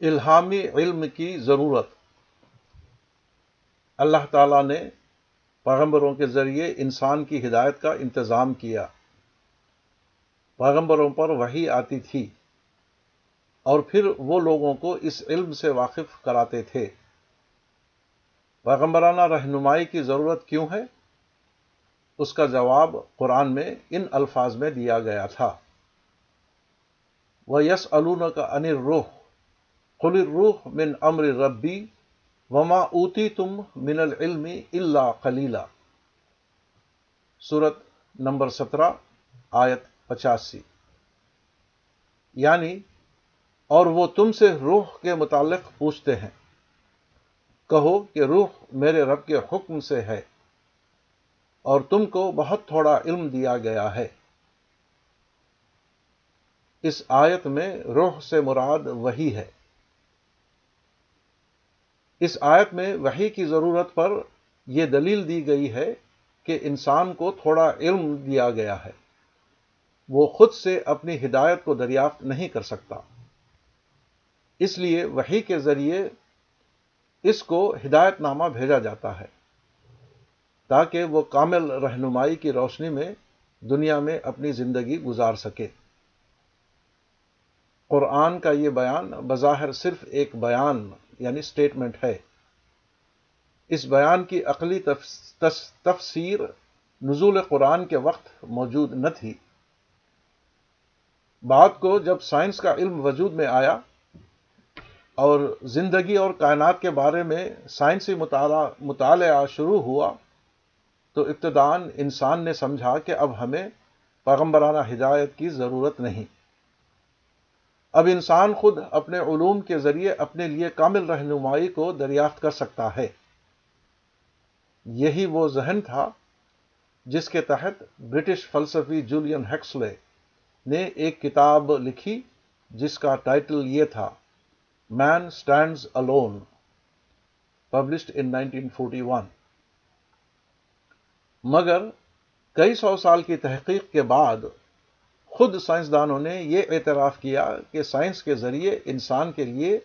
الہامی علم کی ضرورت۔ اللہ تعالیٰ نے پیغمبروں کے ذریعے انسان کی ہدایت کا انتظام کیا۔ پیغمبروں پر وہی آتی تھی اور پھر وہ لوگوں کو اس علم سے واقف کراتے تھے۔ پیغمبرانہ رہنمائی کی ضرورت کیوں ہے؟ اس کا جواب قرآن میں ان الفاظ میں دیا گیا تھا۔ وہ یس الون کا انر روح خل روح من امر ربی وما اوتی تم من العلم اللہ خلیلہ صورت نمبر سترہ، آیت پچاسی۔ یعنی اور وہ تم سے روح کے متعلق پوچھتے ہیں۔ کہو کہ روح میرے رب کے حکم سے ہے، اور تم کو بہت تھوڑا علم دیا گیا ہے۔ اس آیت میں روح سے مراد وہی ہے۔ اس آیت میں وہی کی ضرورت پر یہ دلیل دی گئی ہے کہ انسان کو تھوڑا علم دیا گیا ہے۔ وہ خود سے اپنی ہدایت کو دریافت نہیں کر سکتا۔ اس لیے وہی کے ذریعے اس کو ہدایت نامہ بھیجا جاتا ہے تاکہ وہ کامل رہنمائی کی روشنی میں دنیا میں اپنی زندگی گزار سکے۔ قرآن کا یہ بیان بظاہر صرف ایک بیان یعنی اسٹیٹمنٹ ہے۔ اس بیان کی عقلی تفسیر نزول قرآن کے وقت موجود نہ تھی۔ بات کو جب سائنس کا علم وجود میں آیا اور زندگی اور کائنات کے بارے میں سائنسی مطالعہ مطالعہ شروع ہوا تو ابتدان انسان نے سمجھا کہ اب ہمیں پیغمبرانہ ہدایت کی ضرورت نہیں۔ اب انسان خود اپنے علوم کے ذریعے اپنے لیے کامل رہنمائی کو دریافت کر سکتا ہے۔ یہی وہ ذہن تھا جس کے تحت برٹش فلسفی جولین ہیکسلے نے ایک کتاب لکھی جس کا ٹائٹل یہ تھا man stands alone published in 1941 مگر کئی سو سال کی تحقیق کے بعد خود سائنسدانوں نے یہ اعتراف کیا کہ سائنس کے ذریعے انسان کے لیے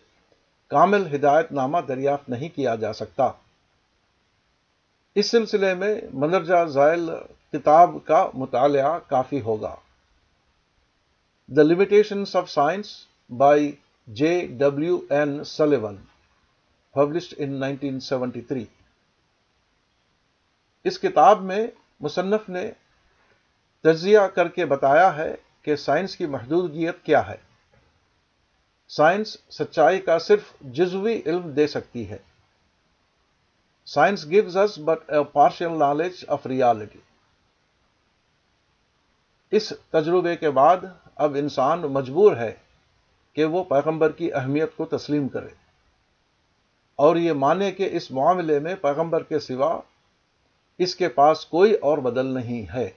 کامل ہدایت نامہ دریافت نہیں کیا جا سکتا۔ اس سلسلے میں مندرجہ ذائل کتاب کا مطالعہ کافی ہوگا۔ The limitations of science by J W N Sullivan published in 1973 اس کتاب میں مصنف نے تجزیہ کر کے بتایا ہے کہ سائنس کی محدودیت کیا ہے۔ سائنس سچائی کا صرف جزوی علم دے سکتی ہے۔ Science gives us but a partial knowledge of reality اس تجربے کے بعد اب انسان مجبور ہے کہ وہ پیغمبر کی اہمیت کو تسلیم کرے۔ اور یہ مانے کہ اس معاملے میں پیغمبر کے سوا اس کے پاس کوئی اور بدل نہیں ہے۔